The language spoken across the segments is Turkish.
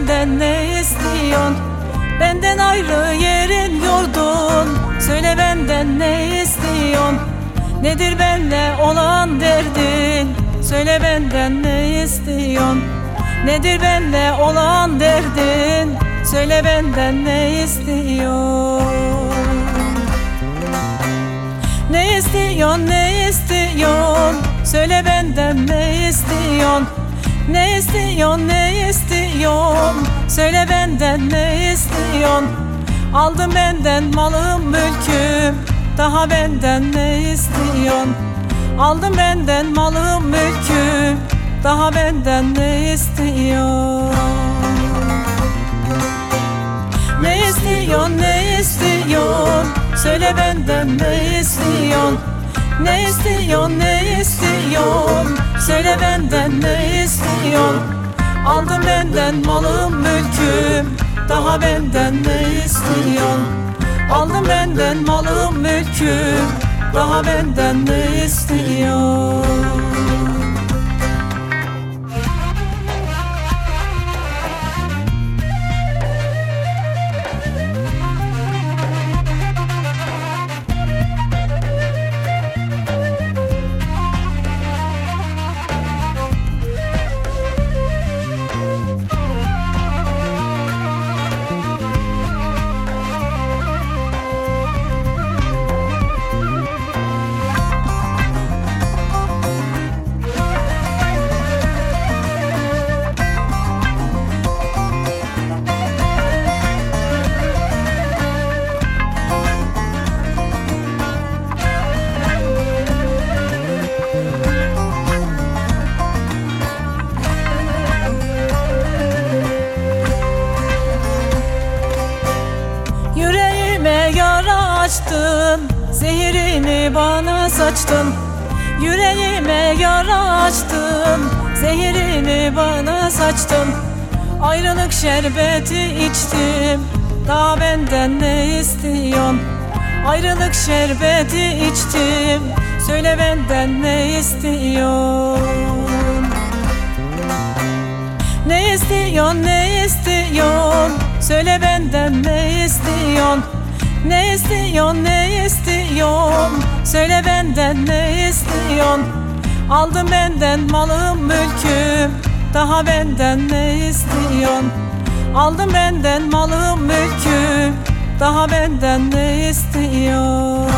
benden ne istiyorsun? Benden ayrı yerin yurdun. Söyle benden ne istiyorsun? Nedir benle olan derdin? Söyle benden ne istiyorsun? Nedir benle olan derdin? Söyle benden ne istiyorsun? Ne istiyorsun ne istiyorsun? Söyle benden ne istiyorsun Ne istiyorsun ne istiyorsun? Söyle benden ne istiyorsun? Aldın benden malım mülküm. Daha benden ne istiyorsun? Aldın benden malım mülküm. Daha benden ne istiyorsun? Ne istiyorsun ne istiyorsun? Söyle benden ne istiyorsun Ne istiyorsun ne istiyorsun? Söyle benden ne istiyorsun? Aldın benden malım mülküm. Daha benden ne istiyorsun? Aldın benden malım mülküm. Daha benden ne istiyorsun açtın Zehirini bana saçtın. Yüreğime yara açtın Zehirini bana saçtın. Ayrılık şerbeti içtim Daha benden ne istiyorsun? Ayrılık şerbeti içtim Söyle benden ne istiyorsun? Ne istiyorsun ne istiyorsun? Söyle benden ne istiyorsun Ne istiyorsun ne istiyorsun? Söyle benden ne istiyorsun? Aldın benden malım mülküm. Daha benden ne istiyorsun? Aldın benden malım mülküm. Daha benden ne istiyorsun?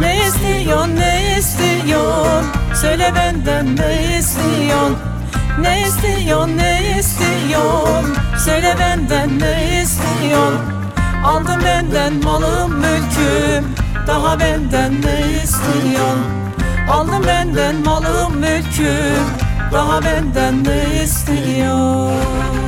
Ne istiyorsun ne istiyorsun? Söyle benden ne istiyorsun Ne istiyorsun ne istiyorsun? Söyle benden ne istiyorsun? Aldın benden malım mülküm. Daha benden ne istiyorsun? Aldın benden malım mülküm. Daha benden ne istiyorsun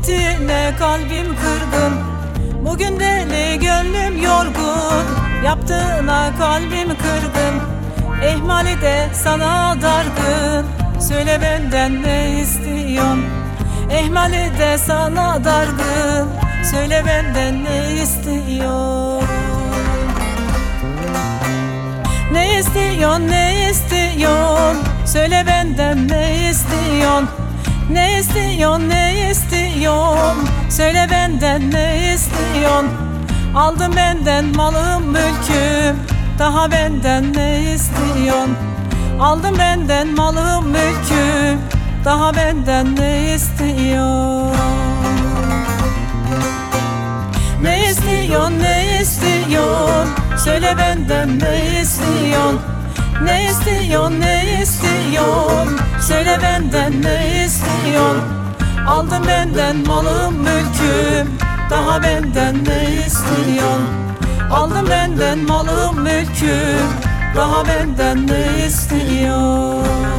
Etine kalbim kırgın. Bugün deli gönlüm yorgun. Yaptığına kalbim kırgın. Ehmali de sana dargın. Söyle benden ne istiyorsun? Ehmali de sana dargın. Söyle benden ne istiyorsun? Ne istiyorsun ne istiyorsun? Söyle benden ne istiyorsun Ne istiyorsun ne istiyorsun? Söyle benden ne istiyorsun? Aldın benden malım mülküm. Daha benden ne istiyorsun? Aldın benden malım mülküm. Daha benden ne istiyorsun? Ne istiyorsun ne istiyorsun? Söyle benden ne istiyorsun? Ne istiyorsun ne istiyorsun Söyle benden ne istiyorsun? Aldın benden malım mülküm. Daha benden ne istiyorsun? Aldın benden malım mülküm. Daha benden ne istiyorsun